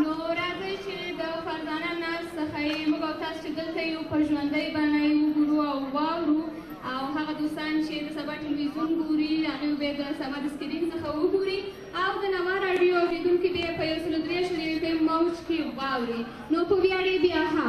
نو راځئ چې د فرزانه ناز څخه یې موږ او تاسو چې دلته یو په ژوندۍ بڼه یې وګورو او واورو او هغه دوستان چې د سبا ټلویزیون ګوري هغوی به د سبا د سکرین څخه وګوري او د نوا راډیو اورېدونکي به یې په یو سلو درې اعشاریه یو پنځه موج کې واوري نو په ویاړ یې بیا ها